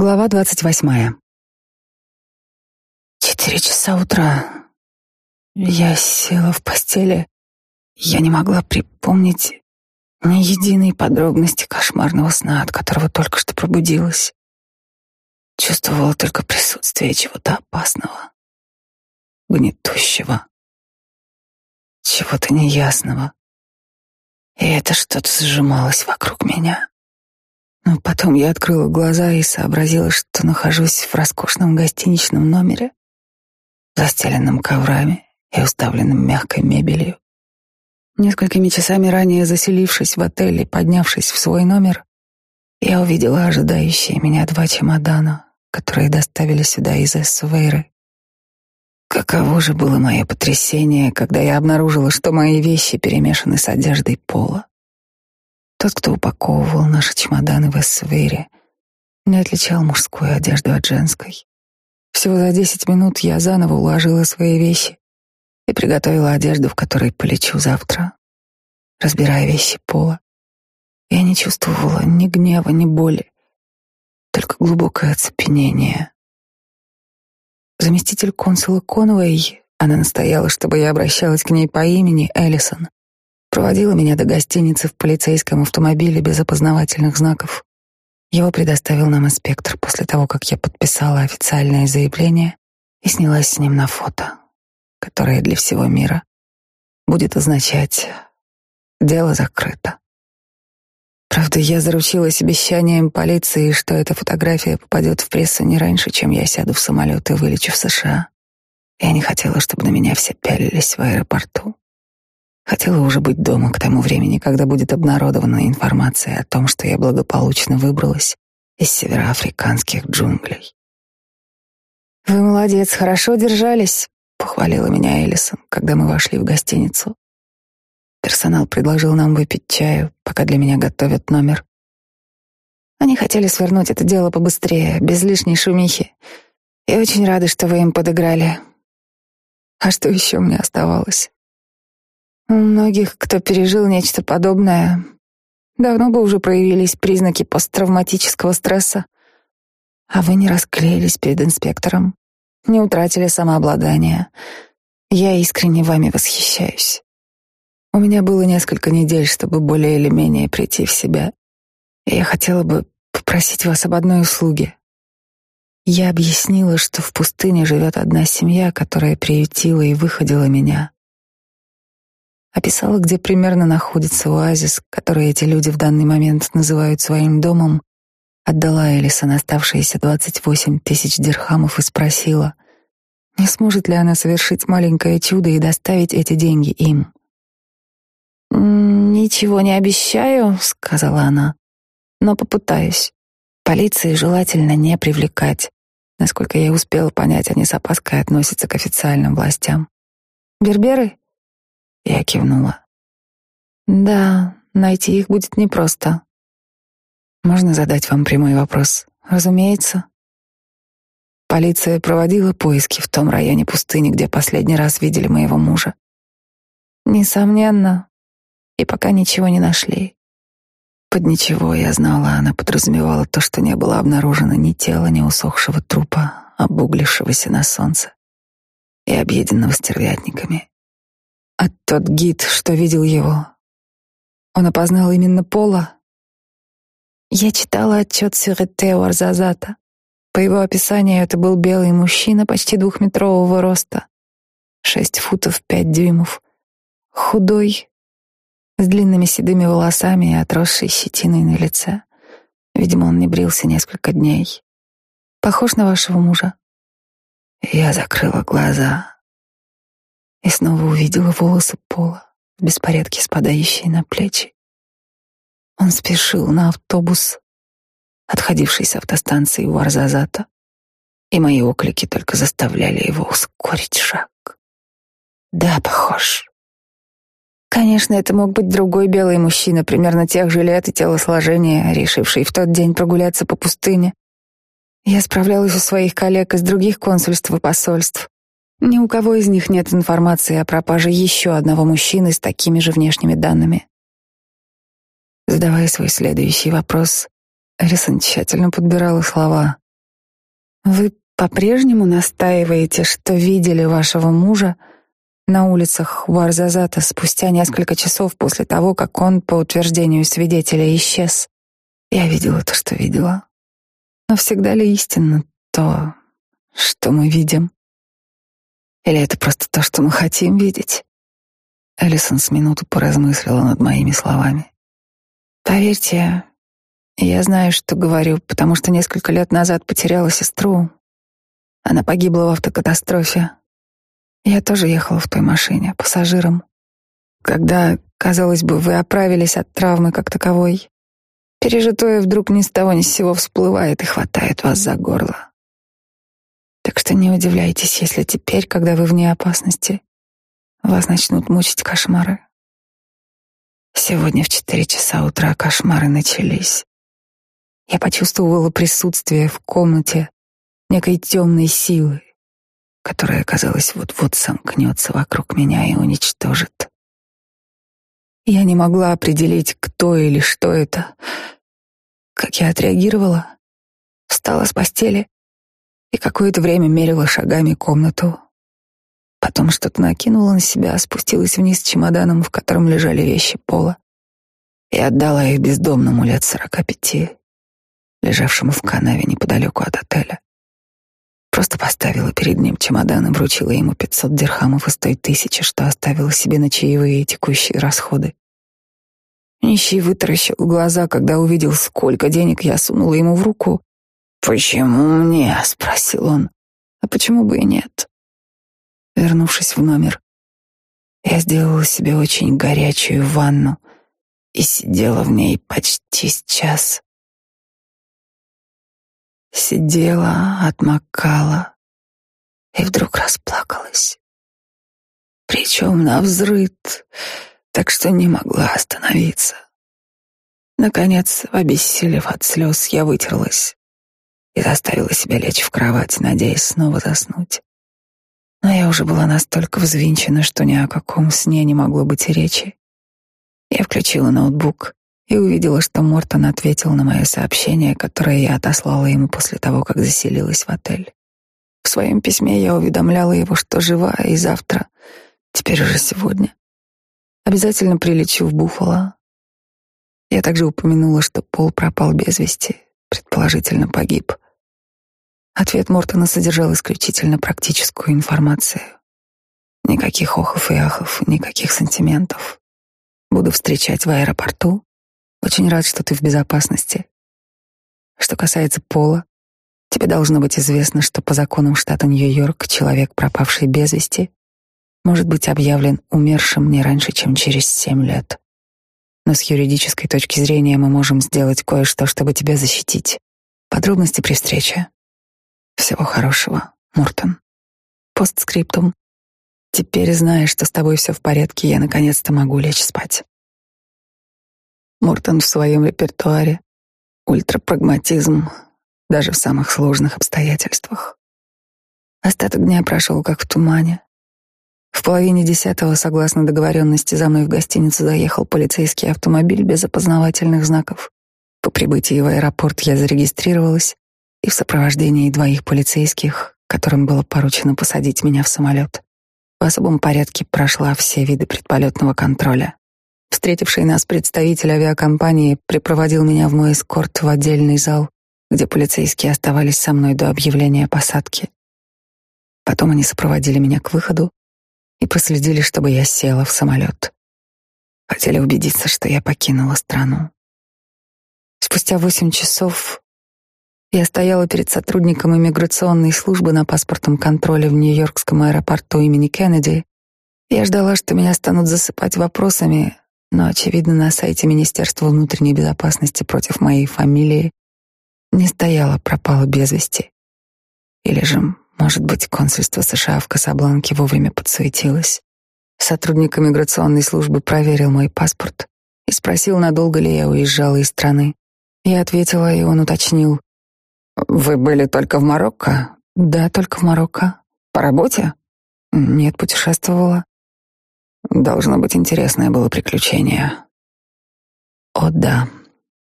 Глава двадцать восьмая. Четыре часа утра. Я села в постели. Я не могла припомнить ни единой подробности кошмарного сна, от которого только что пробудилась. Чувствовала только присутствие чего-то опасного, гнетущего, чего-то неясного. И это что-то сжималось вокруг меня. Но потом я открыла глаза и сообразила, что нахожусь в роскошном гостиничном номере, застеленном коврами и уставленном мягкой мебелью. Несколькими часами ранее заселившись в отель и поднявшись в свой номер, я увидела ожидающие меня два чемодана, которые доставили сюда из Эссвейры. Каково же было мое потрясение, когда я обнаружила, что мои вещи перемешаны с одеждой Пола. Тот, кто упаковывал наши чемоданы в Эссвейре, не отличал мужскую одежду от женской. Всего за десять минут я заново уложила свои вещи и приготовила одежду, в которой полечу завтра. Разбирая вещи Пола, я не чувствовала ни гнева, ни боли, только глубокое оцепенение. Заместитель консула Конвей, она настояла, чтобы я обращалась к ней по имени Эллисон, проводила меня до гостиницы в полицейском автомобиле без опознавательных знаков. Его предоставил нам инспектор после того, как я подписала официальное заявление и снялась с ним на фото, которое для всего мира будет означать «дело закрыто». Правда, я заручилась обещанием полиции, что эта фотография попадет в прессу не раньше, чем я сяду в самолет и вылечу в США. Я не хотела, чтобы на меня все пялились в аэропорту. Хотела уже быть дома к тому времени, когда будет обнародована информация о том, что я благополучно выбралась из североафриканских джунглей. «Вы молодец, хорошо держались», — похвалила меня Элисон, когда мы вошли в гостиницу. Персонал предложил нам выпить чаю, пока для меня готовят номер. Они хотели свернуть это дело побыстрее, без лишней шумихи. И очень рады, что вы им подыграли. А что еще мне оставалось? У многих, кто пережил нечто подобное, давно бы уже проявились признаки посттравматического стресса. А вы не расклеились перед инспектором, не утратили самообладание. Я искренне вами восхищаюсь. У меня было несколько недель, чтобы более или менее прийти в себя. Я хотела бы попросить вас об одной услуге. Я объяснила, что в пустыне живет одна семья, которая приютила и выходила меня. Описала, где примерно находится оазис, который эти люди в данный момент называют своим домом, отдала Элисон оставшиеся двадцать восемь тысяч дирхамов и спросила, не сможет ли она совершить маленькое чудо и доставить эти деньги им. «Ничего не обещаю», — сказала она, — «но попытаюсь. Полиции желательно не привлекать. Насколько я успела понять, они с опаской относятся к официальным властям. Берберы?» Я кивнула. «Да, найти их будет непросто. Можно задать вам прямой вопрос? Разумеется». Полиция проводила поиски в том районе пустыни, где последний раз видели моего мужа. Несомненно, и пока ничего не нашли. Под ничего, я знала, она подразумевала то, что не было обнаружено ни тела, ни усохшего трупа, обуглившегося на солнце и объеденного стервятниками. А тот гид, что видел его, он опознал именно Пола. Я читала отчет Сюрете Арзазата. По его описанию, это был белый мужчина почти двухметрового роста, шесть футов пять дюймов, худой, с длинными седыми волосами и отросшей щетиной на лице. Видимо, он не брился несколько дней. Похож на вашего мужа. Я закрыла глаза и снова увидела волосы Пола в беспорядке спадающие на плечи. Он спешил на автобус, отходивший с автостанции у Арзазата, и мои оклики только заставляли его ускорить шаг. Да, похож. Конечно, это мог быть другой белый мужчина, примерно тех же лет и телосложения, решивший в тот день прогуляться по пустыне. Я справлялась у своих коллег из других консульств и посольств. Ни у кого из них нет информации о пропаже еще одного мужчины с такими же внешними данными. Задавая свой следующий вопрос, Эрисон тщательно подбирала слова, Вы по-прежнему настаиваете, что видели вашего мужа на улицах Варзазата спустя несколько часов после того, как он, по утверждению свидетеля, исчез. Я видела то, что видела. Но всегда ли истинно то, что мы видим? Или это просто то, что мы хотим видеть? Элисон с минуту поразмыслила над моими словами. Поверьте, я знаю, что говорю, потому что несколько лет назад потеряла сестру. Она погибла в автокатастрофе. Я тоже ехала в той машине, пассажиром. Когда, казалось бы, вы оправились от травмы как таковой, пережитое вдруг ни с того ни с сего всплывает и хватает вас за горло. Так что не удивляйтесь, если теперь, когда вы вне опасности, вас начнут мучить кошмары. Сегодня в четыре часа утра кошмары начались. Я почувствовала присутствие в комнате некой темной силы, которая, казалось, вот-вот сомкнется вокруг меня и уничтожит. Я не могла определить, кто или что это. Как я отреагировала? Встала с постели и какое-то время мерила шагами комнату. Потом что-то накинула на себя, спустилась вниз чемоданом, в котором лежали вещи пола, и отдала их бездомному лет сорока пяти, лежавшему в канаве неподалеку от отеля. Просто поставила перед ним чемодан и вручила ему пятьсот дирхамов из той тысячи, что оставила себе на чаевые и текущие расходы. Нищий вытаращил глаза, когда увидел, сколько денег я сунула ему в руку. «Почему мне?» — спросил он. «А почему бы и нет?» Вернувшись в номер, я сделала себе очень горячую ванну и сидела в ней почти час. Сидела, отмокала и вдруг расплакалась. Причем на взрыд, так что не могла остановиться. Наконец, обессилев от слез, я вытерлась и заставила себя лечь в кровать, надеясь снова заснуть. Но я уже была настолько взвинчена, что ни о каком сне не могло быть и речи. Я включила ноутбук и увидела, что Мортон ответил на мое сообщение, которое я отослала ему после того, как заселилась в отель. В своем письме я уведомляла его, что жива, и завтра, теперь уже сегодня, обязательно прилечу в Буффало. Я также упомянула, что Пол пропал без вести, предположительно погиб. Ответ Мортона содержал исключительно практическую информацию. Никаких охов и ахов, никаких сантиментов. Буду встречать в аэропорту, очень рад, что ты в безопасности. Что касается Пола, тебе должно быть известно, что по законам штата Нью-Йорк человек, пропавший без вести, может быть объявлен умершим не раньше, чем через семь лет. Но с юридической точки зрения мы можем сделать кое-что, чтобы тебя защитить. Подробности при встрече. Всего хорошего, Мортон. Постскриптум. Теперь, зная, что с тобой все в порядке, я наконец-то могу лечь спать. Мортон в своем репертуаре. Ультрапрагматизм, даже в самых сложных обстоятельствах. Остаток дня прошел как в тумане. В половине десятого, согласно договоренности, за мной в гостиницу заехал полицейский автомобиль без опознавательных знаков. По прибытии в аэропорт я зарегистрировалась и в сопровождении двоих полицейских, которым было поручено посадить меня в самолет, в особом порядке прошла все виды предполетного контроля. Встретивший нас представитель авиакомпании припроводил меня в мой эскорт в отдельный зал, где полицейские оставались со мной до объявления посадки. Потом они сопроводили меня к выходу и проследили, чтобы я села в самолет. Хотели убедиться, что я покинула страну. Спустя восемь часов я стояла перед сотрудником иммиграционной службы на паспортном контроле в Нью-Йоркском аэропорту имени Кеннеди. Я ждала, что меня станут засыпать вопросами, но, очевидно, на сайте Министерства внутренней безопасности против моей фамилии не стояла пропала без вести. Или же, может быть, консульство США в Касабланке вовремя подсуетилось. Сотрудник иммиграционной службы проверил мой паспорт и спросил, надолго ли я уезжала из страны. Я ответила, и он уточнил. «Вы были только в Марокко?» «Да, только в Марокко». «По работе?» «Нет, путешествовала». Должно быть интересное было приключение. О да,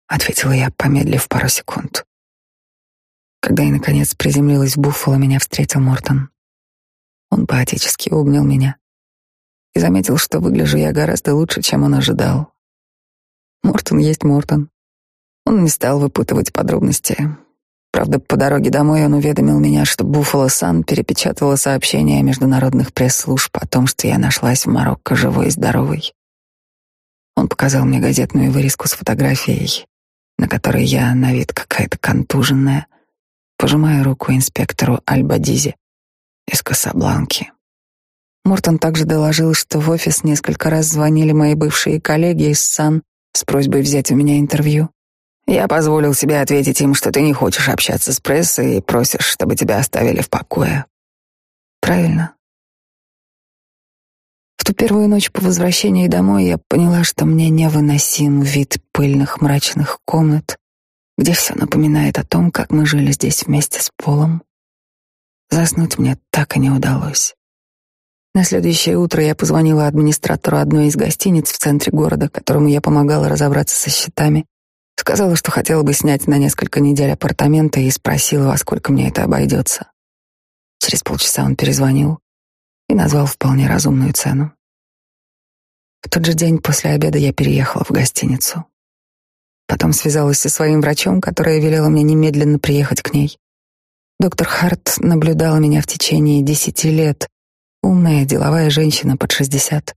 ответила я, помедлив пару секунд. Когда я, наконец, приземлилась в Буффало, меня встретил Мортон. Он поотечески обнял меня и заметил, что выгляжу я гораздо лучше, чем он ожидал. Мортон есть Мортон. Он не стал выпутывать подробности. Правда, по дороге домой он уведомил меня, что Буффало Сан перепечатала сообщение международных пресс-служб о том, что я нашлась в Марокко живой и здоровой. Он показал мне газетную вырезку с фотографией, на которой я на вид какая-то контуженная, пожимая руку инспектору Альбадизе из Касабланки. Мортон также доложил, что в офис несколько раз звонили мои бывшие коллеги из САН с просьбой взять у меня интервью. Я позволил себе ответить им, что ты не хочешь общаться с прессой и просишь, чтобы тебя оставили в покое. Правильно. В ту первую ночь по возвращении домой я поняла, что мне невыносим вид пыльных мрачных комнат, где все напоминает о том, как мы жили здесь вместе с Полом. Заснуть мне так и не удалось. На следующее утро я позвонила администратору одной из гостиниц в центре города, которому я помогала разобраться со счетами. Сказала, что хотела бы снять на несколько недель апартаменты и спросила, во сколько мне это обойдется. Через полчаса он перезвонил и назвал вполне разумную цену. В тот же день после обеда я переехала в гостиницу. Потом связалась со своим врачом, которая велела мне немедленно приехать к ней. Доктор Харт наблюдала меня в течение десяти лет. Умная, деловая женщина под шестьдесят.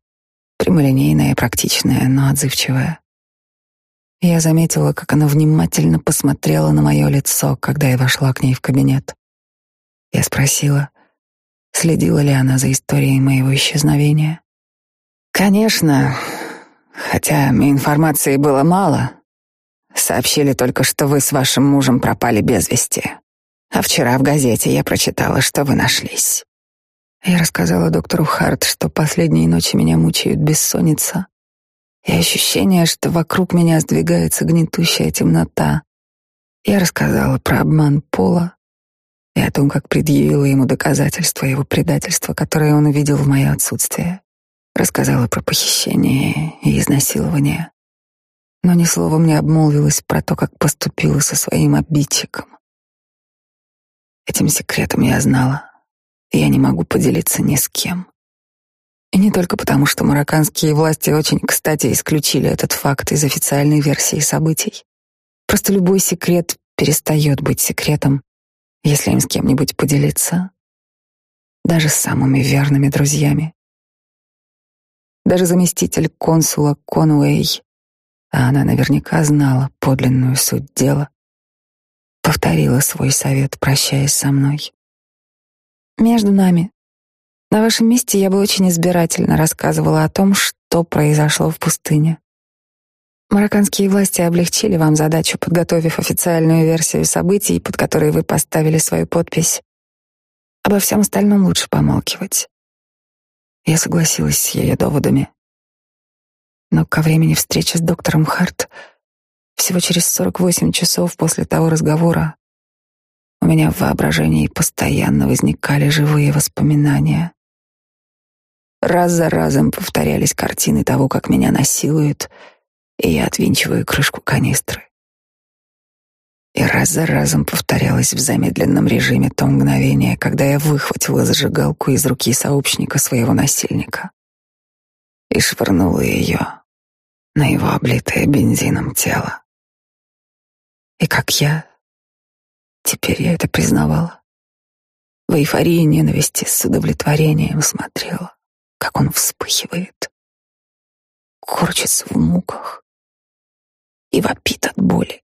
Прямолинейная, практичная, но отзывчивая. Я заметила, как она внимательно посмотрела на мое лицо, когда я вошла к ней в кабинет. Я спросила, следила ли она за историей моего исчезновения. «Конечно, хотя информации было мало. Сообщили только, что вы с вашим мужем пропали без вести. А вчера в газете я прочитала, что вы нашлись. Я рассказала доктору Харт, что последние ночи меня мучают бессонница и ощущение, что вокруг меня сдвигается гнетущая темнота. Я рассказала про обман Пола и о том, как предъявила ему доказательства его предательства, которые он увидел в мое отсутствие. Рассказала про похищение и изнасилование, но ни словом не обмолвилась про то, как поступила со своим обидчиком. Этим секретом я знала, и я не могу поделиться ни с кем. И не только потому, что марокканские власти очень кстати исключили этот факт из официальной версии событий. Просто любой секрет перестает быть секретом, если им с кем-нибудь поделиться, даже с самыми верными друзьями. Даже заместитель консула Конуэй, а она наверняка знала подлинную суть дела, повторила свой совет, прощаясь со мной. Между нами, на вашем месте я бы очень избирательно рассказывала о том, что произошло в пустыне. Марокканские власти облегчили вам задачу, подготовив официальную версию событий, под которой вы поставили свою подпись. Обо всем остальном лучше помалкивать. Я согласилась с ее доводами. Но ко времени встречи с доктором Харт всего через 48 часов после того разговора у меня в воображении постоянно возникали живые воспоминания. Раз за разом повторялись картины того, как меня насилуют, и я отвинчиваю крышку канистры. И раз за разом повторялось в замедленном режиме то мгновение, когда я выхватила зажигалку из руки сообщника своего насильника и швырнула ее на его облитое бензином тело. И как я, теперь я это признавала, в эйфории ненависти с удовлетворением смотрела, как он вспыхивает, корчится в муках и вопит от боли.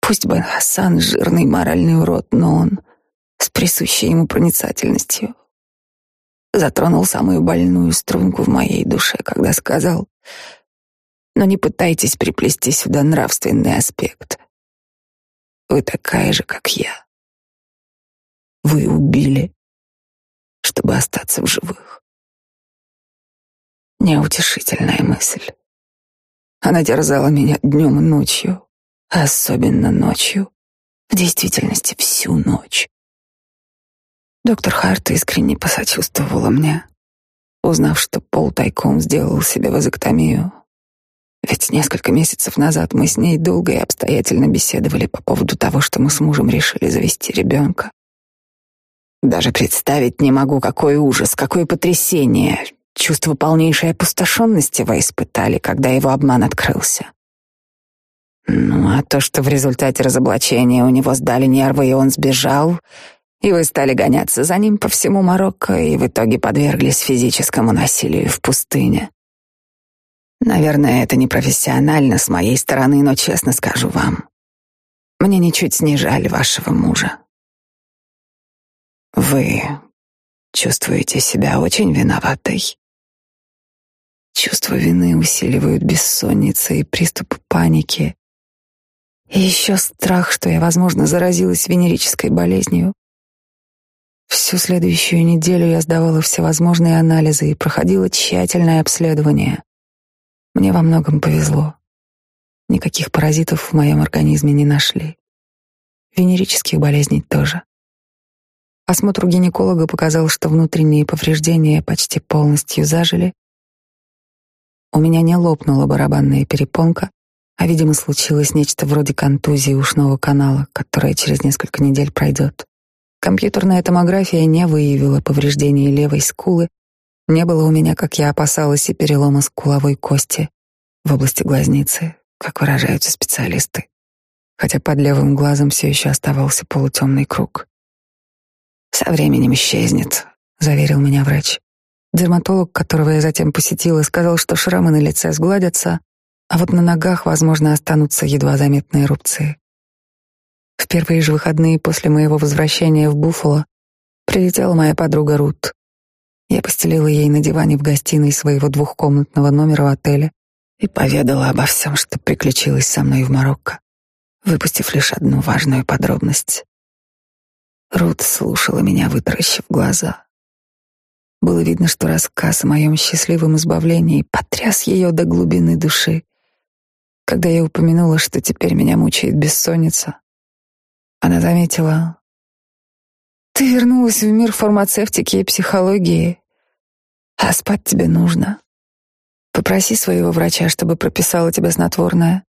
Пусть Бен Хасан жирный моральный урод, но он с присущей ему проницательностью затронул самую больную струнку в моей душе, когда сказал но не пытайтесь приплести сюда нравственный аспект. Вы такая же, как я. Вы убили, чтобы остаться в живых. Неутешительная мысль. Она терзала меня днем и ночью, а особенно ночью. В действительности всю ночь. Доктор Харт искренне посочувствовала мне, узнав, что Пол тайком сделал себе вазоктомию Ведь несколько месяцев назад мы с ней долго и обстоятельно беседовали по поводу того, что мы с мужем решили завести ребенка. Даже представить не могу, какой ужас, какое потрясение, чувство полнейшей опустошенности вы испытали, когда его обман открылся. Ну, а то, что в результате разоблачения у него сдали нервы, и он сбежал, и вы стали гоняться за ним по всему Марокко, и в итоге подверглись физическому насилию в пустыне. Наверное, это непрофессионально с моей стороны, но честно скажу вам, мне ничуть не жаль вашего мужа. Вы чувствуете себя очень виноватой. Чувство вины усиливают бессонница и приступы паники. И еще страх, что я, возможно, заразилась венерической болезнью. Всю следующую неделю я сдавала всевозможные анализы и проходила тщательное обследование. Мне во многом повезло. Никаких паразитов в моем организме не нашли. Венерических болезней тоже. Осмотр гинеколога показал, что внутренние повреждения почти полностью зажили. У меня не лопнула барабанная перепонка, а, видимо, случилось нечто вроде контузии ушного канала, которая через несколько недель пройдет. Компьютерная томография не выявила повреждений левой скулы, не было у меня, как я опасалась, и перелома скуловой кости в области глазницы, как выражаются специалисты, хотя под левым глазом все еще оставался полутемный круг. «Со временем исчезнет», — заверил меня врач. Дерматолог, которого я затем посетила, сказал, что шрамы на лице сгладятся, а вот на ногах, возможно, останутся едва заметные рубцы. В первые же выходные после моего возвращения в Буффало прилетела моя подруга Рут. Я постелила ей на диване в гостиной своего двухкомнатного номера в отеле и поведала обо всем, что приключилось со мной в Марокко, выпустив лишь одну важную подробность. Рут слушала меня, вытаращив глаза. Было видно, что рассказ о моем счастливом избавлении потряс ее до глубины души. Когда я упомянула, что теперь меня мучает бессонница, она заметила, «Ты вернулась в мир фармацевтики и психологии, а спать тебе нужно. Попроси своего врача, чтобы прописала тебе снотворное.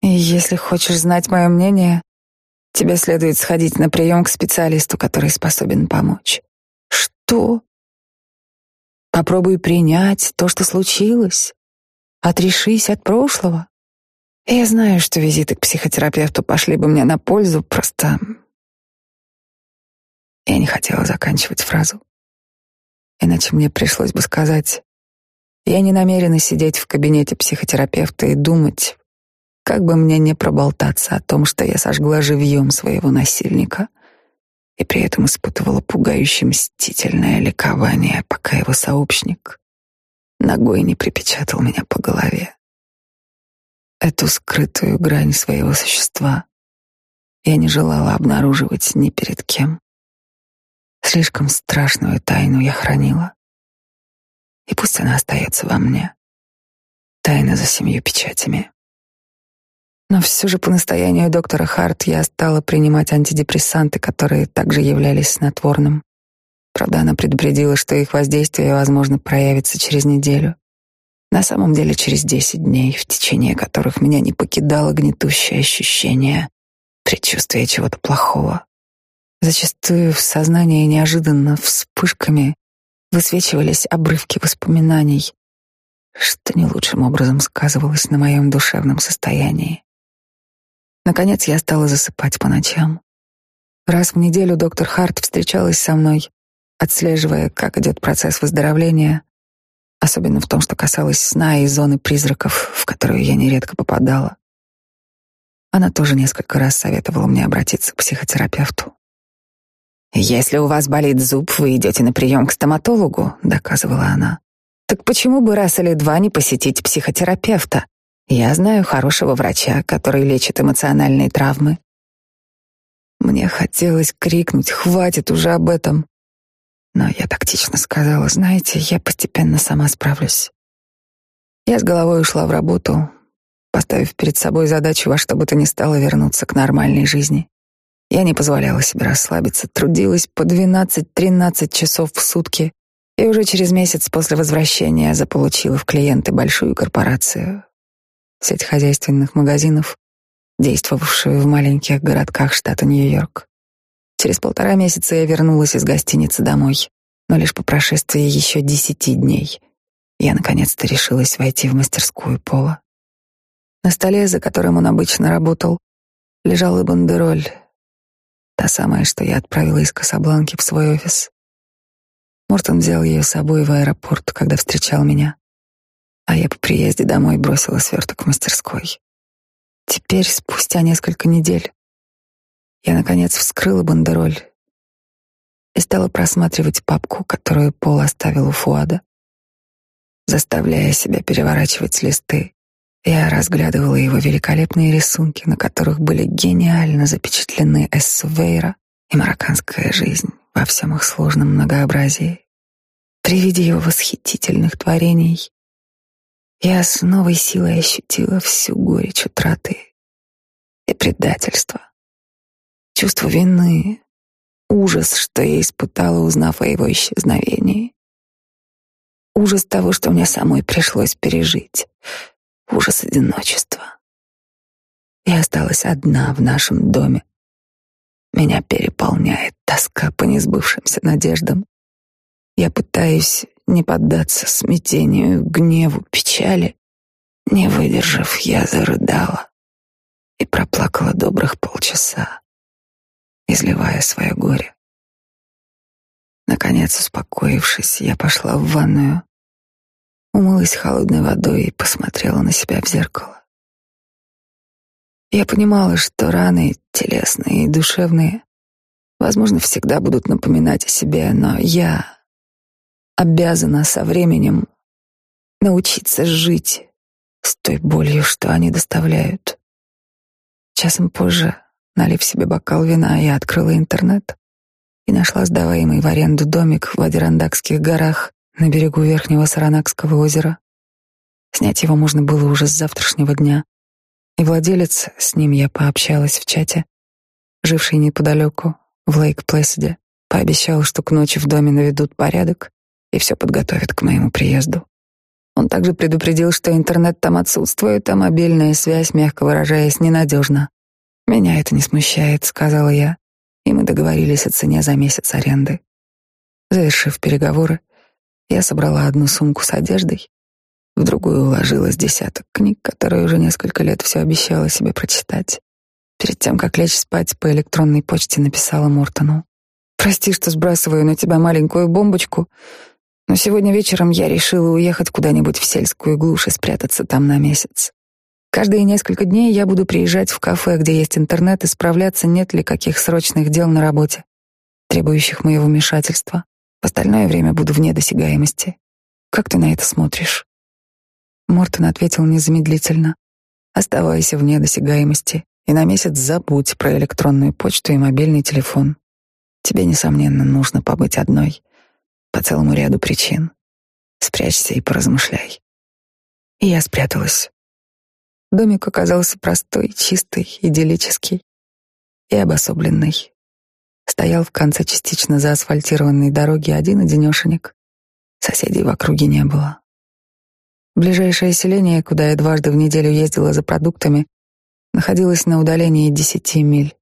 И если хочешь знать мое мнение, тебе следует сходить на прием к специалисту, который способен помочь». «Что?» «Попробуй принять то, что случилось. Отрешись от прошлого. Я знаю, что визиты к психотерапевту пошли бы мне на пользу, просто... Я не хотела заканчивать фразу. Иначе мне пришлось бы сказать, я не намерена сидеть в кабинете психотерапевта и думать, как бы мне не проболтаться о том, что я сожгла живьем своего насильника и при этом испытывала пугающе мстительное ликование, пока его сообщник ногой не припечатал меня по голове эту скрытую грань своего существа я не желала обнаруживать ни перед кем. Слишком страшную тайну я хранила. И пусть она остается во мне. Тайна за семью печатями. Но все же по настоянию доктора Харт я стала принимать антидепрессанты, которые также являлись снотворным. Правда, она предупредила, что их воздействие, возможно, проявится через неделю. На самом деле через десять дней, в течение которых меня не покидало гнетущее ощущение, предчувствие чего-то плохого. Зачастую в сознании неожиданно вспышками высвечивались обрывки воспоминаний, что не лучшим образом сказывалось на моем душевном состоянии. Наконец я стала засыпать по ночам. Раз в неделю доктор Харт встречалась со мной, отслеживая, как идет процесс выздоровления, особенно в том, что касалось сна и зоны призраков, в которую я нередко попадала. Она тоже несколько раз советовала мне обратиться к психотерапевту. «Если у вас болит зуб, вы идете на прием к стоматологу», — доказывала она. «Так почему бы раз или два не посетить психотерапевта? Я знаю хорошего врача, который лечит эмоциональные травмы». Мне хотелось крикнуть «Хватит уже об этом!» Но я тактично сказала, знаете, я постепенно сама справлюсь. Я с головой ушла в работу, поставив перед собой задачу во что бы то ни стало вернуться к нормальной жизни. Я не позволяла себе расслабиться, трудилась по 12-13 часов в сутки и уже через месяц после возвращения заполучила в клиенты большую корпорацию. Сеть хозяйственных магазинов, действовавшую в маленьких городках штата Нью-Йорк. Через полтора месяца я вернулась из гостиницы домой, но лишь по прошествии еще десяти дней я наконец-то решилась войти в мастерскую Пола. На столе, за которым он обычно работал, лежала бандероль, та самая, что я отправила из Касабланки в свой офис. Мортон взял ее с собой в аэропорт, когда встречал меня, а я по приезде домой бросила сверток в мастерской. Теперь, спустя несколько недель, я, наконец, вскрыла бандероль и стала просматривать папку, которую Пол оставил у Фуада. Заставляя себя переворачивать листы, я разглядывала его великолепные рисунки, на которых были гениально запечатлены Эссувейра и марокканская жизнь во всем их сложном многообразии. При виде его восхитительных творений я с новой силой ощутила всю горечь утраты и предательства, чувство вины, ужас, что я испытала, узнав о его исчезновении, ужас того, что мне самой пришлось пережить, ужас одиночества. Я осталась одна в нашем доме. Меня переполняет тоска по несбывшимся надеждам. Я пытаюсь не поддаться смятению, гневу, печали. Не выдержав, я зарыдала и проплакала добрых полчаса, изливая свое горе. Наконец, успокоившись, я пошла в ванную умылась холодной водой и посмотрела на себя в зеркало. Я понимала, что раны телесные и душевные, возможно, всегда будут напоминать о себе, но я обязана со временем научиться жить с той болью, что они доставляют. Часом позже, налив себе бокал вина, я открыла интернет и нашла сдаваемый в аренду домик в Адирандакских горах на берегу Верхнего Саранакского озера. Снять его можно было уже с завтрашнего дня. И владелец, с ним я пообщалась в чате, живший неподалеку, в Лейк-Плэсиде, пообещал, что к ночи в доме наведут порядок и все подготовят к моему приезду. Он также предупредил, что интернет там отсутствует, а мобильная связь, мягко выражаясь, ненадежна. «Меня это не смущает», — сказала я, и мы договорились о цене за месяц аренды. Завершив переговоры, я собрала одну сумку с одеждой, в другую уложила десяток книг, которые уже несколько лет все обещала себе прочитать. Перед тем, как лечь спать, по электронной почте написала Мортону. «Прости, что сбрасываю на тебя маленькую бомбочку, но сегодня вечером я решила уехать куда-нибудь в сельскую глушь и спрятаться там на месяц. Каждые несколько дней я буду приезжать в кафе, где есть интернет, и справляться, нет ли каких срочных дел на работе, требующих моего вмешательства. В остальное время буду вне досягаемости. Как ты на это смотришь? Мортон ответил незамедлительно. Оставайся вне досягаемости и на месяц забудь про электронную почту и мобильный телефон. Тебе, несомненно, нужно побыть одной по целому ряду причин. Спрячься и поразмышляй. И я спряталась. Домик оказался простой, чистый, идиллический и обособленный стоял в конце частично заасфальтированной дороги один-одинешенек. Соседей в округе не было. Ближайшее селение, куда я дважды в неделю ездила за продуктами, находилось на удалении десяти миль.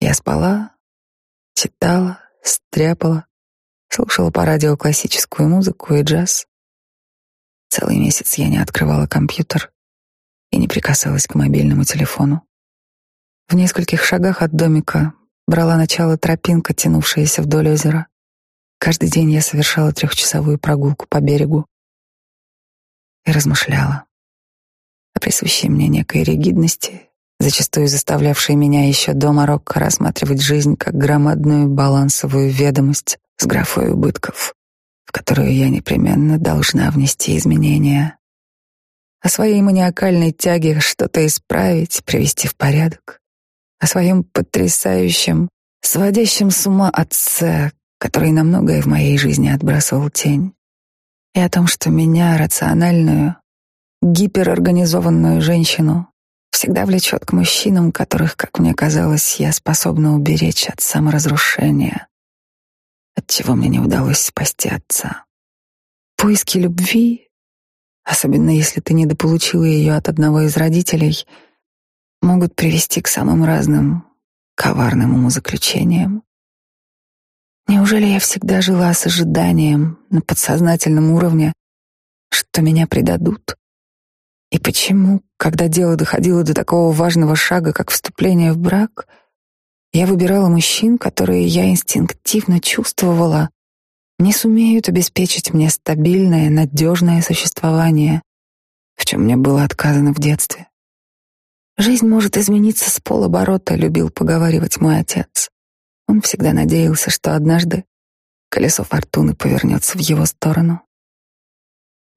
Я спала, читала, стряпала, слушала по радио классическую музыку и джаз. Целый месяц я не открывала компьютер и не прикасалась к мобильному телефону. В нескольких шагах от домика брала начало тропинка, тянувшаяся вдоль озера. Каждый день я совершала трехчасовую прогулку по берегу и размышляла о присущей мне некой ригидности, зачастую заставлявшей меня еще до Марокко рассматривать жизнь как громадную балансовую ведомость с графой убытков, в которую я непременно должна внести изменения. О своей маниакальной тяге что-то исправить, привести в порядок. О своем потрясающем, сводящем с ума отце, который на многое в моей жизни отбрасывал тень, и о том, что меня, рациональную, гиперорганизованную женщину, всегда влечет к мужчинам, которых, как мне казалось, я способна уберечь от саморазрушения, от чего мне не удалось спасти отца. Поиски любви особенно если ты недополучила ее от одного из родителей, могут привести к самым разным коварным умозаключениям. Неужели я всегда жила с ожиданием на подсознательном уровне, что меня предадут? И почему, когда дело доходило до такого важного шага, как вступление в брак, я выбирала мужчин, которые я инстинктивно чувствовала, не сумеют обеспечить мне стабильное, надежное существование, в чем мне было отказано в детстве. Жизнь может измениться с полоборота, любил поговаривать мой отец. Он всегда надеялся, что однажды колесо фортуны повернется в его сторону.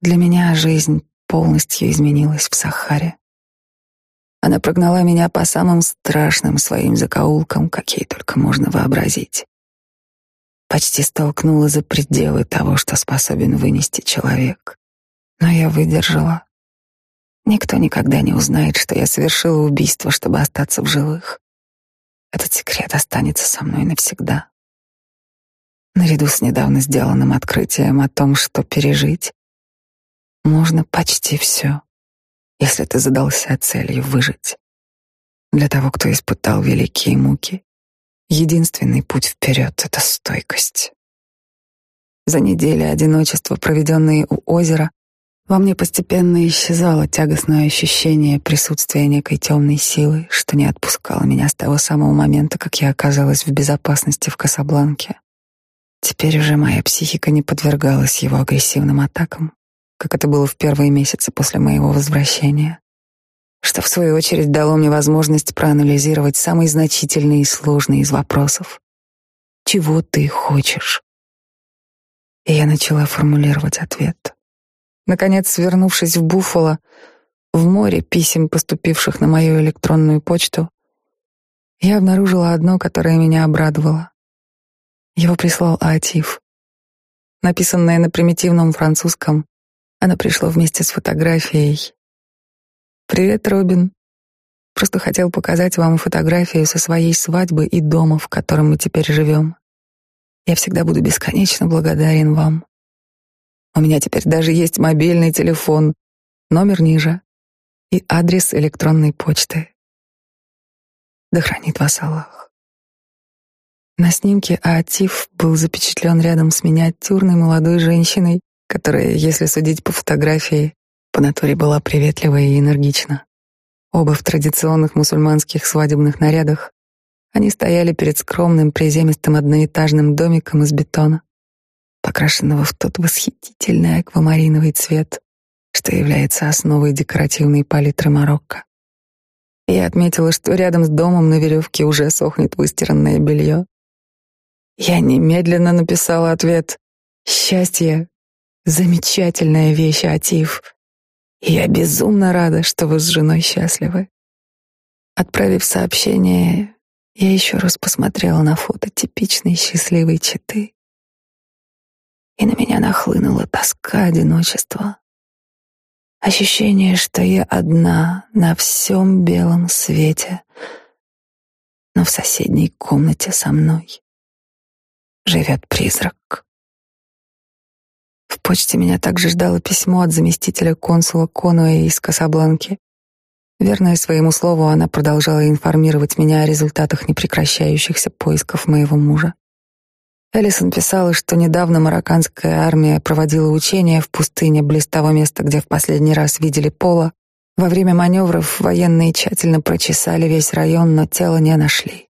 Для меня жизнь полностью изменилась в Сахаре. Она прогнала меня по самым страшным своим закоулкам, какие только можно вообразить. Почти столкнула за пределы того, что способен вынести человек. Но я выдержала. Никто никогда не узнает, что я совершила убийство, чтобы остаться в живых. Этот секрет останется со мной навсегда. Наряду с недавно сделанным открытием о том, что пережить можно почти все, если ты задался целью выжить. Для того, кто испытал великие муки, единственный путь вперед — это стойкость. За недели одиночества, проведенные у озера, во мне постепенно исчезало тягостное ощущение присутствия некой темной силы, что не отпускало меня с того самого момента, как я оказалась в безопасности в Касабланке. Теперь уже моя психика не подвергалась его агрессивным атакам, как это было в первые месяцы после моего возвращения, что в свою очередь дало мне возможность проанализировать самый значительный и сложный из вопросов. Чего ты хочешь? И я начала формулировать ответ. Наконец, свернувшись в Буффало, в море писем, поступивших на мою электронную почту, я обнаружила одно, которое меня обрадовало. Его прислал Аатиф. Написанное на примитивном французском, оно пришло вместе с фотографией. «Привет, Робин. Просто хотел показать вам фотографию со своей свадьбы и дома, в котором мы теперь живем. Я всегда буду бесконечно благодарен вам. У меня теперь даже есть мобильный телефон, номер ниже и адрес электронной почты. Да хранит вас Аллах. На снимке Аатиф был запечатлен рядом с миниатюрной молодой женщиной, которая, если судить по фотографии, по натуре была приветлива и энергична. Оба в традиционных мусульманских свадебных нарядах. Они стояли перед скромным приземистым одноэтажным домиком из бетона покрашенного в тот восхитительный аквамариновый цвет, что является основой декоративной палитры Марокко. Я отметила, что рядом с домом на веревке уже сохнет выстиранное белье. Я немедленно написала ответ «Счастье — замечательная вещь, Атив. И я безумно рада, что вы с женой счастливы». Отправив сообщение, я еще раз посмотрела на фото типичной счастливой четы и на меня нахлынула тоска одиночества. Ощущение, что я одна на всем белом свете, но в соседней комнате со мной живет призрак. В почте меня также ждало письмо от заместителя консула Конуэя из Касабланки. Верная своему слову, она продолжала информировать меня о результатах непрекращающихся поисков моего мужа. Элисон писала, что недавно марокканская армия проводила учения в пустыне близ того места, где в последний раз видели Пола. Во время маневров военные тщательно прочесали весь район, но тело не нашли.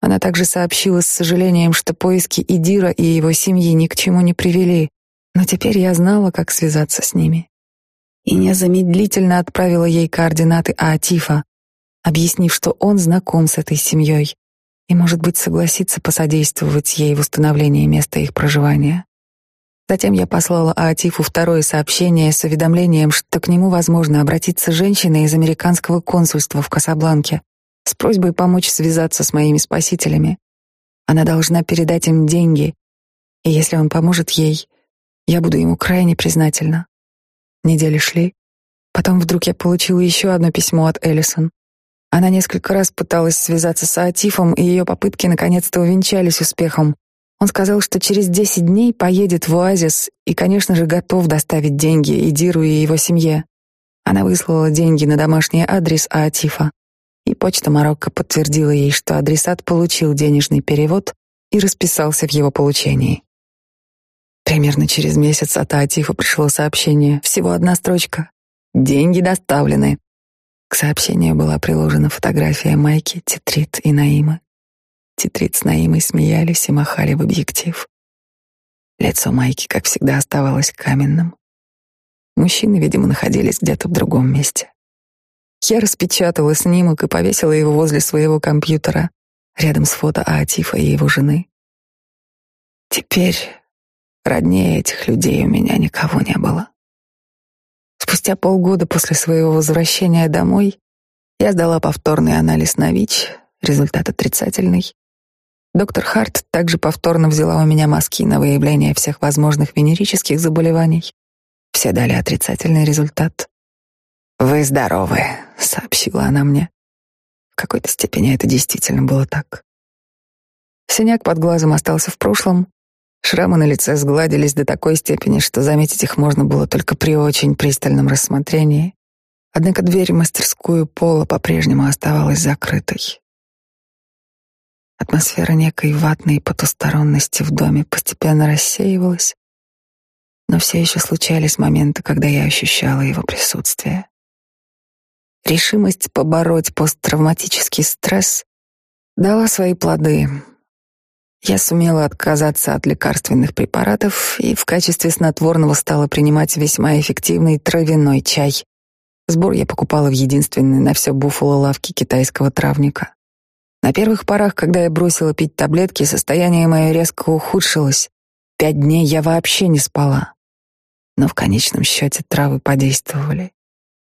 Она также сообщила с сожалением, что поиски Идира и его семьи ни к чему не привели, но теперь я знала, как связаться с ними. И незамедлительно отправила ей координаты Аатифа, объяснив, что он знаком с этой семьей и, может быть, согласится посодействовать ей в установлении места их проживания. Затем я послала Аатифу второе сообщение с уведомлением, что к нему возможно обратиться женщина из американского консульства в Касабланке с просьбой помочь связаться с моими спасителями. Она должна передать им деньги, и если он поможет ей, я буду ему крайне признательна. Недели шли. Потом вдруг я получила еще одно письмо от Эллисон. Она несколько раз пыталась связаться с Атифом, и ее попытки наконец-то увенчались успехом. Он сказал, что через десять дней поедет в Оазис и, конечно же, готов доставить деньги Идиру и его семье. Она выслала деньги на домашний адрес Аатифа, и почта Марокко подтвердила ей, что адресат получил денежный перевод и расписался в его получении. Примерно через месяц от Аатифа пришло сообщение, всего одна строчка. «Деньги доставлены». К сообщению была приложена фотография Майки, Титрит и Наимы. Титрит с Наимой смеялись и махали в объектив. Лицо Майки, как всегда, оставалось каменным. Мужчины, видимо, находились где-то в другом месте. Я распечатала снимок и повесила его возле своего компьютера, рядом с фото Аатифа и его жены. Теперь роднее этих людей у меня никого не было. Спустя полгода после своего возвращения домой я сдала повторный анализ на ВИЧ, результат отрицательный. Доктор Харт также повторно взяла у меня мазки на выявление всех возможных венерических заболеваний. Все дали отрицательный результат. «Вы здоровы», — сообщила она мне. В какой-то степени это действительно было так. Синяк под глазом остался в прошлом. Шрамы на лице сгладились до такой степени, что заметить их можно было только при очень пристальном рассмотрении. Однако дверь в мастерскую пола по-прежнему оставалась закрытой. Атмосфера некой ватной потусторонности в доме постепенно рассеивалась, но все еще случались моменты, когда я ощущала его присутствие. Решимость побороть посттравматический стресс дала свои плоды. Я сумела отказаться от лекарственных препаратов и в качестве снотворного стала принимать весьма эффективный травяной чай. Сбор я покупала в единственной на все буфало лавке китайского травника. На первых порах, когда я бросила пить таблетки, состояние мое резко ухудшилось. Пять дней я вообще не спала но в конечном счете травы подействовали.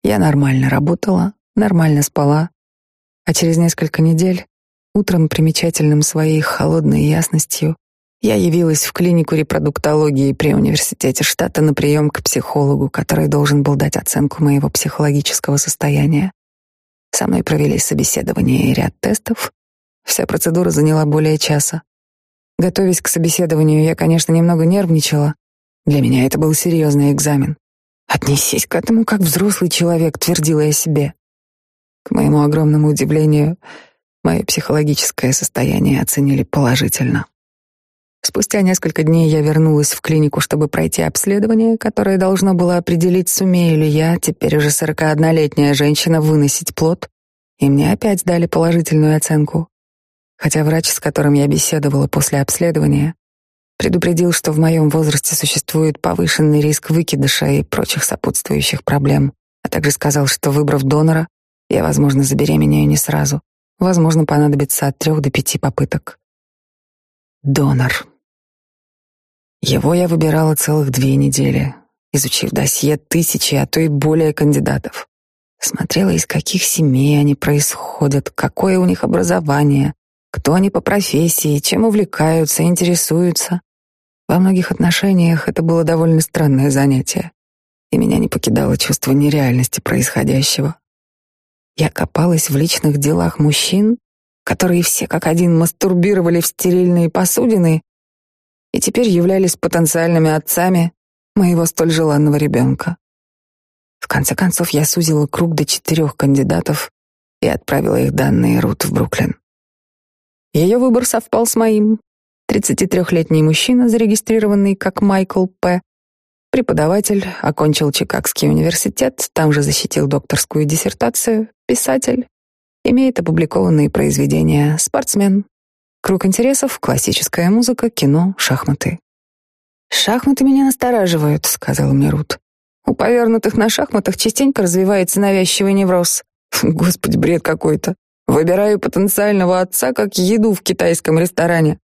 Я нормально работала, нормально спала, а через несколько недель, утром примечательным своей холодной ясностью, я явилась в клинику репродуктологии при университете штата на прием к психологу, который должен был дать оценку моего психологического состояния. Со мной провели собеседование и ряд тестов. Вся процедура заняла более часа. Готовясь к собеседованию, я, конечно, немного нервничала, для меня это был серьезный экзамен. «Отнесись к этому как взрослый человек», — твердила я себе. К моему огромному удивлению, мое психологическое состояние оценили положительно. Спустя несколько дней я вернулась в клинику, чтобы пройти обследование, которое должно было определить, сумею ли я, теперь уже 41-летняя женщина, выносить плод, и мне опять дали положительную оценку. Хотя врач, с которым я беседовала после обследования, Предупредил, что в моем возрасте существует повышенный риск выкидыша и прочих сопутствующих проблем, а также сказал, что, выбрав донора, я, возможно, забеременею не сразу. Возможно, понадобится от трех до пяти попыток. Донор. Его я выбирала целых две недели, изучив досье тысячи, а то и более кандидатов. Смотрела, из каких семей они происходят, какое у них образование, кто они по профессии, чем увлекаются, интересуются. Во многих отношениях это было довольно странное занятие, и меня не покидало чувство нереальности происходящего. Я копалась в личных делах мужчин, которые все как один мастурбировали в стерильные посудины и теперь являлись потенциальными отцами моего столь желанного ребенка. В конце концов, я сузила круг до четырех кандидатов и отправила их данные Рут в Бруклин. Ее выбор совпал с моим. 33-летний мужчина, зарегистрированный как Майкл П., преподаватель, окончил Чикагский университет, там же защитил докторскую диссертацию, писатель, имеет опубликованные произведения, спортсмен. Круг интересов — классическая музыка, кино, шахматы. «Шахматы меня настораживают», — сказал мне Рут. «У повернутых на шахматах частенько развивается навязчивый невроз. Господи, бред какой-то. Выбираю потенциального отца как еду в китайском ресторане.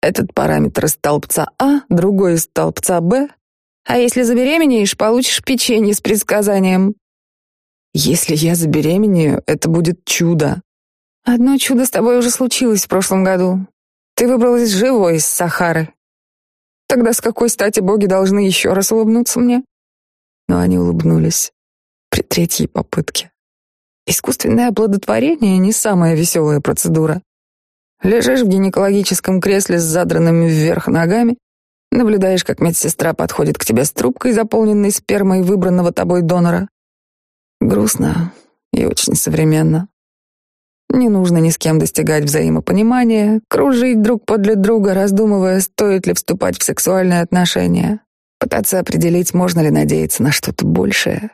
Этот параметр из столбца А, другой из столбца Б. А если забеременеешь, получишь печенье с предсказанием. Если я забеременею, это будет чудо. Одно чудо с тобой уже случилось в прошлом году. Ты выбралась живой из Сахары. Тогда с какой стати боги должны еще раз улыбнуться мне? Но они улыбнулись при третьей попытке. Искусственное оплодотворение не самая веселая процедура. Лежишь в гинекологическом кресле с задранными вверх ногами, наблюдаешь, как медсестра подходит к тебе с трубкой, заполненной спермой выбранного тобой донора. Грустно и очень современно. Не нужно ни с кем достигать взаимопонимания, кружить друг подле друга, раздумывая, стоит ли вступать в сексуальные отношения, пытаться определить, можно ли надеяться на что-то большее,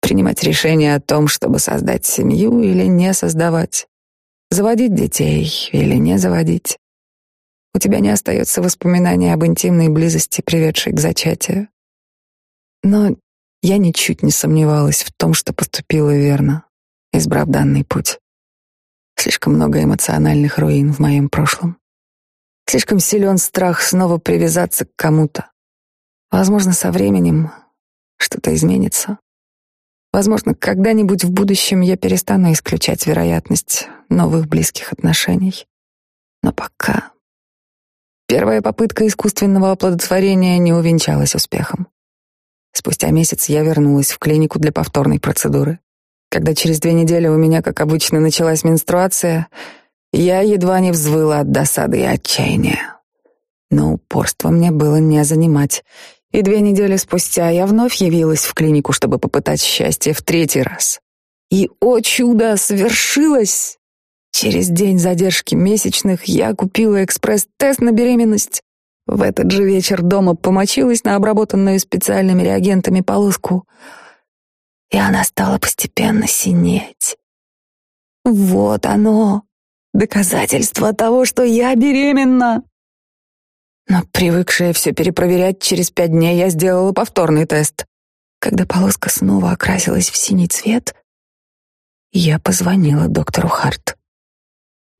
принимать решение о том, чтобы создать семью или не создавать. Заводить детей или не заводить. У тебя не остается воспоминания об интимной близости, приведшей к зачатию. Но я ничуть не сомневалась в том, что поступила верно, избрав данный путь. Слишком много эмоциональных руин в моем прошлом. Слишком силен страх снова привязаться к кому-то. Возможно, со временем что-то изменится. Возможно, когда-нибудь в будущем я перестану исключать вероятность новых близких отношений. Но пока... Первая попытка искусственного оплодотворения не увенчалась успехом. Спустя месяц я вернулась в клинику для повторной процедуры. Когда через две недели у меня, как обычно, началась менструация, я едва не взвыла от досады и отчаяния. Но упорство мне было не занимать, и две недели спустя я вновь явилась в клинику, чтобы попытать счастье в третий раз. И, о чудо, свершилось! Через день задержки месячных я купила экспресс-тест на беременность. В этот же вечер дома помочилась на обработанную специальными реагентами полоску, и она стала постепенно синеть. Вот оно, доказательство того, что я беременна. Но привыкшая все перепроверять, через пять дней я сделала повторный тест. Когда полоска снова окрасилась в синий цвет, я позвонила доктору Харт.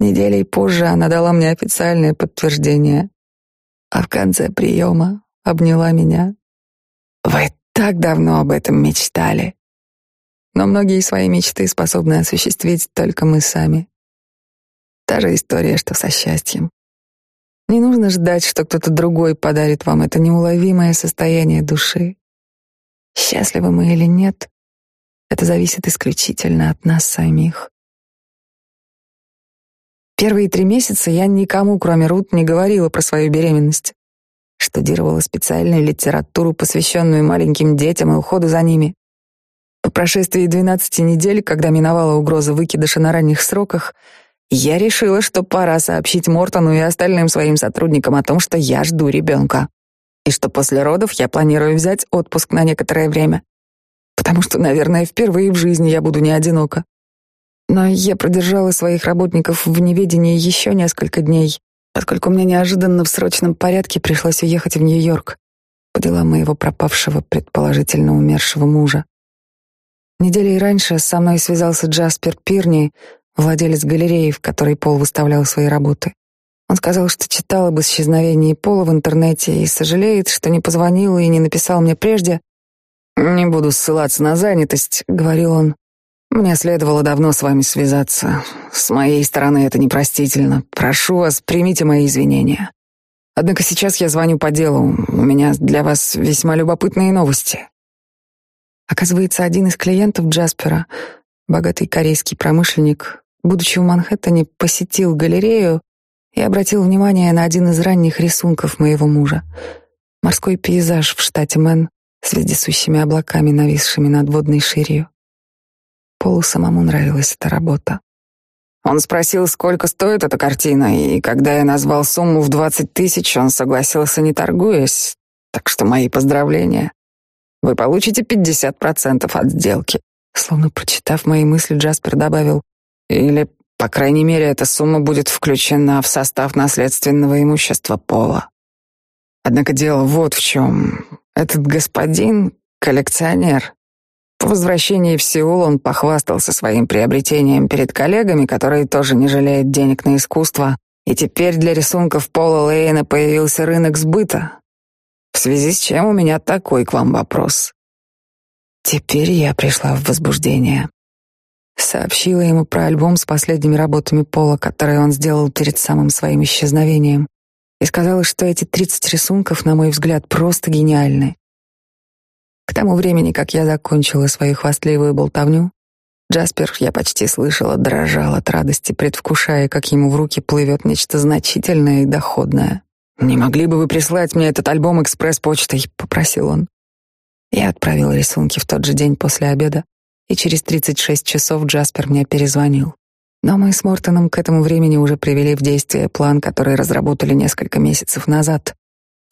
Неделей позже она дала мне официальное подтверждение, а в конце приема обняла меня. «Вы так давно об этом мечтали!» Но многие свои мечты способны осуществить только мы сами. Та же история, что со счастьем. Не нужно ждать, что кто-то другой подарит вам это неуловимое состояние души. Счастливы мы или нет, это зависит исключительно от нас самих. Первые три месяца я никому, кроме Рут, не говорила про свою беременность. Штудировала специальную литературу, посвященную маленьким детям и уходу за ними. По прошествии 12 недель, когда миновала угроза выкидыша на ранних сроках, я решила, что пора сообщить Мортону и остальным своим сотрудникам о том, что я жду ребенка. И что после родов я планирую взять отпуск на некоторое время. Потому что, наверное, впервые в жизни я буду не одинока. Но я продержала своих работников в неведении еще несколько дней, поскольку мне неожиданно в срочном порядке пришлось уехать в Нью-Йорк по делам моего пропавшего, предположительно умершего мужа. Недели раньше со мной связался Джаспер Пирни, владелец галереи, в которой Пол выставлял свои работы. Он сказал, что читал об исчезновении Пола в интернете и сожалеет, что не позвонил и не написал мне прежде. «Не буду ссылаться на занятость», — говорил он. «Мне следовало давно с вами связаться. С моей стороны это непростительно. Прошу вас, примите мои извинения. Однако сейчас я звоню по делу. У меня для вас весьма любопытные новости». Оказывается, один из клиентов Джаспера, богатый корейский промышленник, будучи в Манхэттене, посетил галерею и обратил внимание на один из ранних рисунков моего мужа. Морской пейзаж в штате Мэн с вездесущими облаками, нависшими над водной ширью. Полу самому нравилась эта работа. Он спросил, сколько стоит эта картина, и когда я назвал сумму в двадцать тысяч, он согласился, не торгуясь. Так что мои поздравления. Вы получите пятьдесят процентов от сделки. Словно прочитав мои мысли, Джаспер добавил, или, по крайней мере, эта сумма будет включена в состав наследственного имущества Пола. Однако дело вот в чем. Этот господин — коллекционер. По возвращении в Сеул он похвастался своим приобретением перед коллегами, которые тоже не жалеют денег на искусство, и теперь для рисунков Пола Лейна появился рынок сбыта. В связи с чем у меня такой к вам вопрос. Теперь я пришла в возбуждение. Сообщила ему про альбом с последними работами Пола, которые он сделал перед самым своим исчезновением, и сказала, что эти 30 рисунков, на мой взгляд, просто гениальны. К тому времени, как я закончила свою хвастливую болтовню, Джаспер, я почти слышала, дрожал от радости, предвкушая, как ему в руки плывет нечто значительное и доходное. «Не могли бы вы прислать мне этот альбом экспресс-почтой?» — попросил он. Я отправила рисунки в тот же день после обеда, и через 36 часов Джаспер мне перезвонил. Но мы с Мортоном к этому времени уже привели в действие план, который разработали несколько месяцев назад.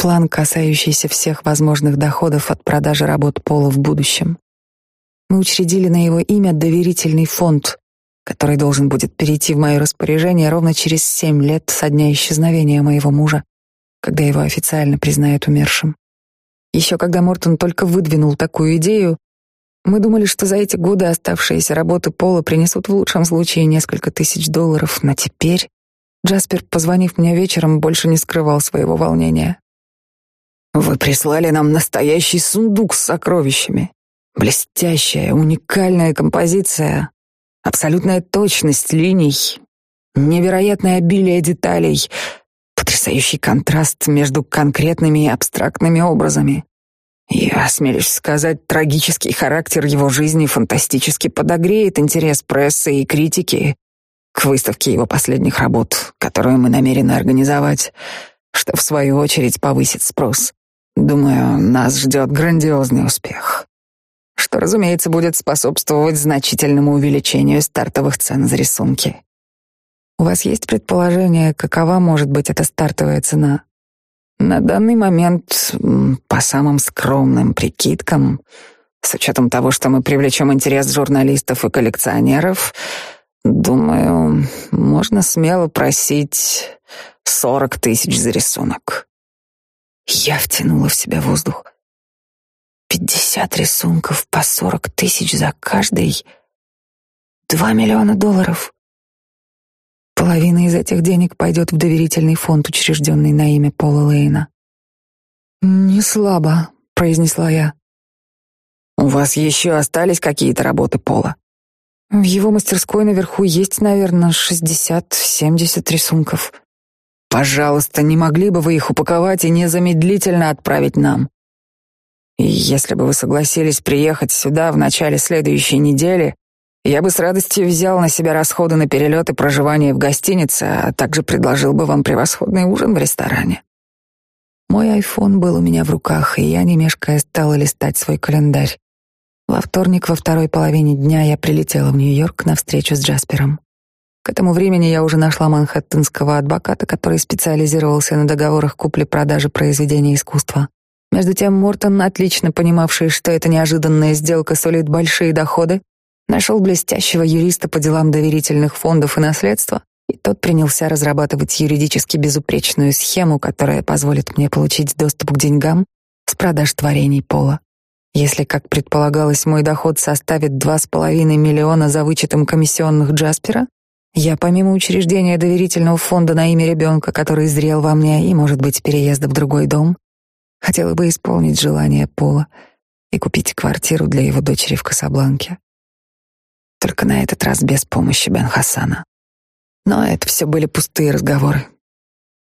План, касающийся всех возможных доходов от продажи работ Пола в будущем. Мы учредили на его имя доверительный фонд, который должен будет перейти в мое распоряжение ровно через семь лет со дня исчезновения моего мужа, когда его официально признают умершим. Еще когда Мортон только выдвинул такую идею, мы думали, что за эти годы оставшиеся работы Пола принесут в лучшем случае несколько тысяч долларов, но теперь Джаспер, позвонив мне вечером, больше не скрывал своего волнения. «Вы прислали нам настоящий сундук с сокровищами. Блестящая, уникальная композиция, абсолютная точность линий, невероятное обилие деталей, потрясающий контраст между конкретными и абстрактными образами. Я осмелюсь сказать, трагический характер его жизни фантастически подогреет интерес прессы и критики к выставке его последних работ, которую мы намерены организовать, что в свою очередь повысит спрос. Думаю, нас ждет грандиозный успех, что, разумеется, будет способствовать значительному увеличению стартовых цен за рисунки. У вас есть предположение, какова может быть эта стартовая цена? На данный момент, по самым скромным прикидкам, с учетом того, что мы привлечем интерес журналистов и коллекционеров, думаю, можно смело просить сорок тысяч за рисунок. Я втянула в себя воздух. Пятьдесят рисунков по сорок тысяч за каждый. Два миллиона долларов. Половина из этих денег пойдет в доверительный фонд, учрежденный на имя Пола Лейна. «Не слабо», — произнесла я. «У вас еще остались какие-то работы Пола?» «В его мастерской наверху есть, наверное, шестьдесят-семьдесят рисунков». «Пожалуйста, не могли бы вы их упаковать и незамедлительно отправить нам? И если бы вы согласились приехать сюда в начале следующей недели, я бы с радостью взял на себя расходы на перелет и проживание в гостинице, а также предложил бы вам превосходный ужин в ресторане. Мой айфон был у меня в руках, и я, не мешкая, стала листать свой календарь. Во вторник во второй половине дня я прилетела в Нью-Йорк на встречу с Джаспером. К этому времени я уже нашла манхэттенского адвоката, который специализировался на договорах купли-продажи произведений искусства. Между тем Мортон, отлично понимавший, что эта неожиданная сделка сулит большие доходы, Нашел блестящего юриста по делам доверительных фондов и наследства, и тот принялся разрабатывать юридически безупречную схему, которая позволит мне получить доступ к деньгам с продаж творений Пола. Если, как предполагалось, мой доход составит два с половиной миллиона за вычетом комиссионных Джаспера, я, помимо учреждения доверительного фонда на имя ребенка, который зрел во мне и, может быть, переезда в другой дом, хотела бы исполнить желание Пола и купить квартиру для его дочери в Касабланке только на этот раз без помощи Бен Хасана. Но это все были пустые разговоры.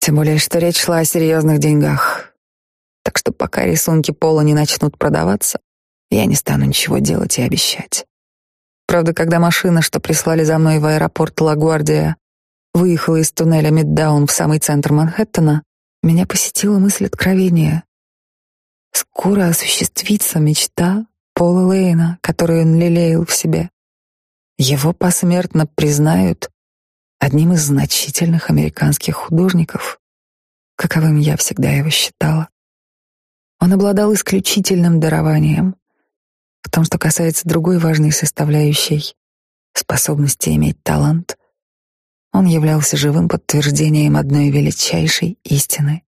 Тем более, что речь шла о серьезных деньгах. Так что пока рисунки Пола не начнут продаваться, я не стану ничего делать и обещать. Правда, когда машина, что прислали за мной в аэропорт Лагуардия, выехала из туннеля Миддаун в самый центр Манхэттена, меня посетила мысль откровения. Скоро осуществится мечта Пола Лейна, которую он лелеял в себе. Его посмертно признают одним из значительных американских художников, каковым я всегда его считала. Он обладал исключительным дарованием в том, что касается другой важной составляющей — способности иметь талант. Он являлся живым подтверждением одной величайшей истины.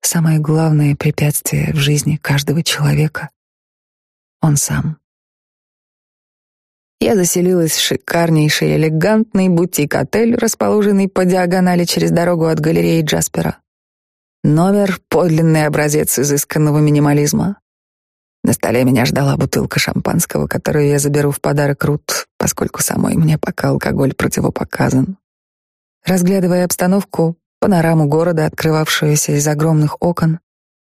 Самое главное препятствие в жизни каждого человека — он сам я заселилась в шикарнейший элегантный бутик-отель, расположенный по диагонали через дорогу от галереи Джаспера. Номер — подлинный образец изысканного минимализма. На столе меня ждала бутылка шампанского, которую я заберу в подарок Рут, поскольку самой мне пока алкоголь противопоказан. Разглядывая обстановку, панораму города, открывавшуюся из огромных окон,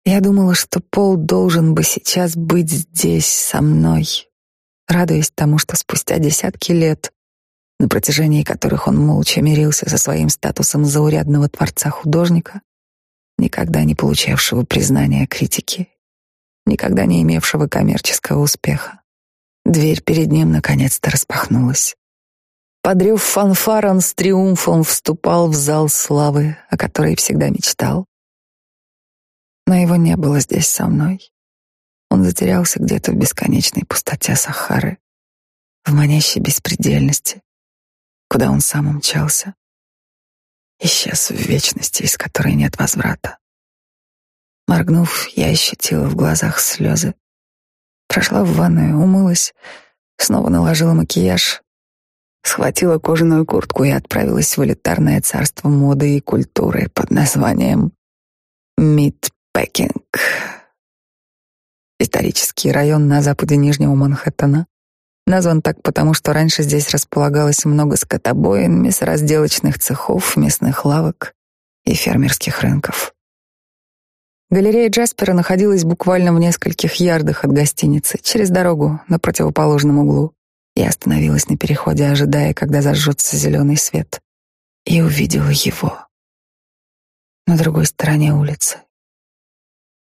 я думала, что Пол должен бы сейчас быть здесь со мной, радуясь тому, что спустя десятки лет, на протяжении которых он молча мирился со своим статусом заурядного творца-художника, никогда не получавшего признания критики, никогда не имевшего коммерческого успеха, дверь перед ним наконец-то распахнулась. Подрев фанфар, он с триумфом вступал в зал славы, о которой всегда мечтал. Но его не было здесь со мной. Он затерялся где-то в бесконечной пустоте Сахары, в манящей беспредельности, куда он сам умчался. Исчез в вечности, из которой нет возврата. Моргнув, я ощутила в глазах слезы. Прошла в ванную, умылась, снова наложила макияж, схватила кожаную куртку и отправилась в элитарное царство моды и культуры под названием Мидпекинг. Исторический район на западе Нижнего Манхэттена. Назван так потому, что раньше здесь располагалось много скотобоин, мясоразделочных цехов, местных лавок и фермерских рынков. Галерея Джаспера находилась буквально в нескольких ярдах от гостиницы, через дорогу на противоположном углу. Я остановилась на переходе, ожидая, когда зажжется зеленый свет, и увидела его на другой стороне улицы.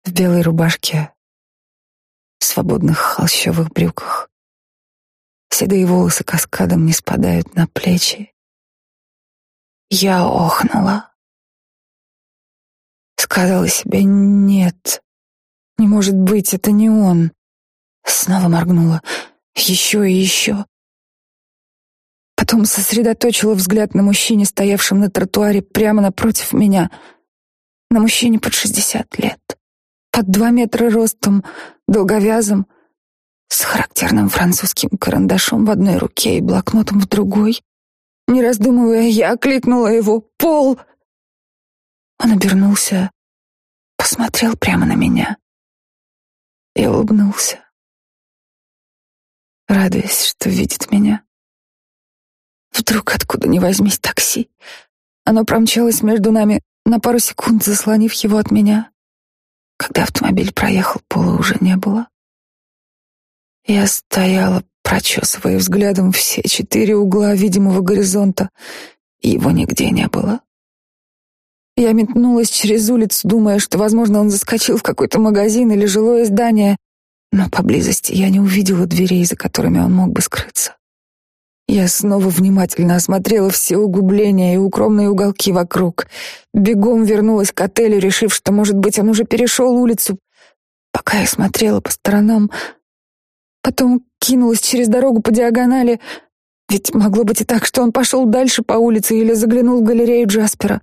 В белой рубашке, свободных холщовых брюках. Седые волосы каскадом не спадают на плечи. Я охнула. Сказала себе «нет». Не может быть, это не он. Снова моргнула. Еще и еще. Потом сосредоточила взгляд на мужчине, стоявшем на тротуаре прямо напротив меня. На мужчине под шестьдесят лет. Под два метра ростом, долговязым, с характерным французским карандашом в одной руке и блокнотом в другой. Не раздумывая, я окликнула его «Пол!». Он обернулся, посмотрел прямо на меня и улыбнулся радуясь, что видит меня. Вдруг откуда ни возьмись такси. Оно промчалось между нами на пару секунд, заслонив его от меня. Когда автомобиль проехал, пола уже не было. Я стояла, прочесывая взглядом все четыре угла видимого горизонта, и его нигде не было. Я метнулась через улицу, думая, что, возможно, он заскочил в какой-то магазин или жилое здание, но поблизости я не увидела дверей, за которыми он мог бы скрыться. Я снова внимательно осмотрела все углубления и укромные уголки вокруг. Бегом вернулась к отелю, решив, что, может быть, он уже перешел улицу. Пока я смотрела по сторонам, потом кинулась через дорогу по диагонали, ведь могло быть и так, что он пошел дальше по улице или заглянул в галерею Джаспера.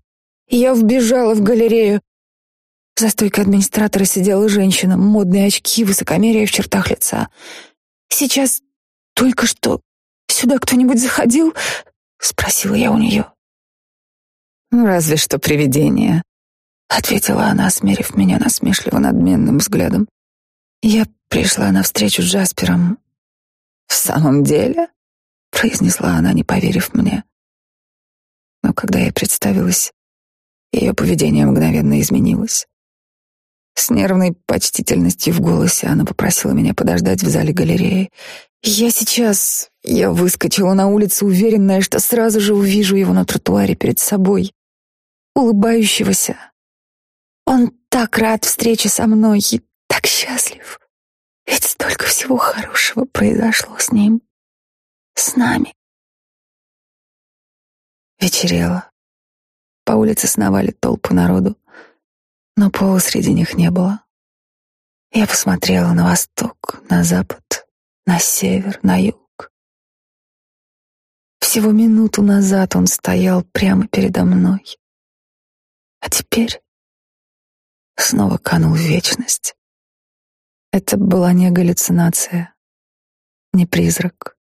Я вбежала в галерею. За стойкой администратора сидела женщина, модные очки, высокомерие в чертах лица. «Сейчас только что сюда кто-нибудь заходил?» — спросила я у нее. «Ну, разве что привидение», — ответила она, смерив меня насмешливо-надменным взглядом. Я пришла на встречу с Джаспером. «В самом деле?» — произнесла она, не поверив мне. Но когда я представилась, ее поведение мгновенно изменилось. С нервной почтительностью в голосе она попросила меня подождать в зале галереи. Я сейчас... Я выскочила на улицу, уверенная, что сразу же увижу его на тротуаре перед собой, улыбающегося. Он так рад встрече со мной и так счастлив. Ведь столько всего хорошего произошло с ним, с нами. Вечерело. По улице сновали толпы народу но пола среди них не было. Я посмотрела на восток, на запад, на север, на юг. Всего минуту назад он стоял прямо передо мной. А теперь снова канул в вечность. Это была не галлюцинация, не призрак,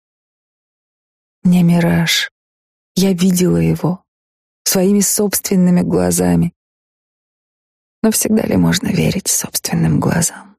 не мираж. Я видела его своими собственными глазами. Но всегда ли можно верить собственным глазам?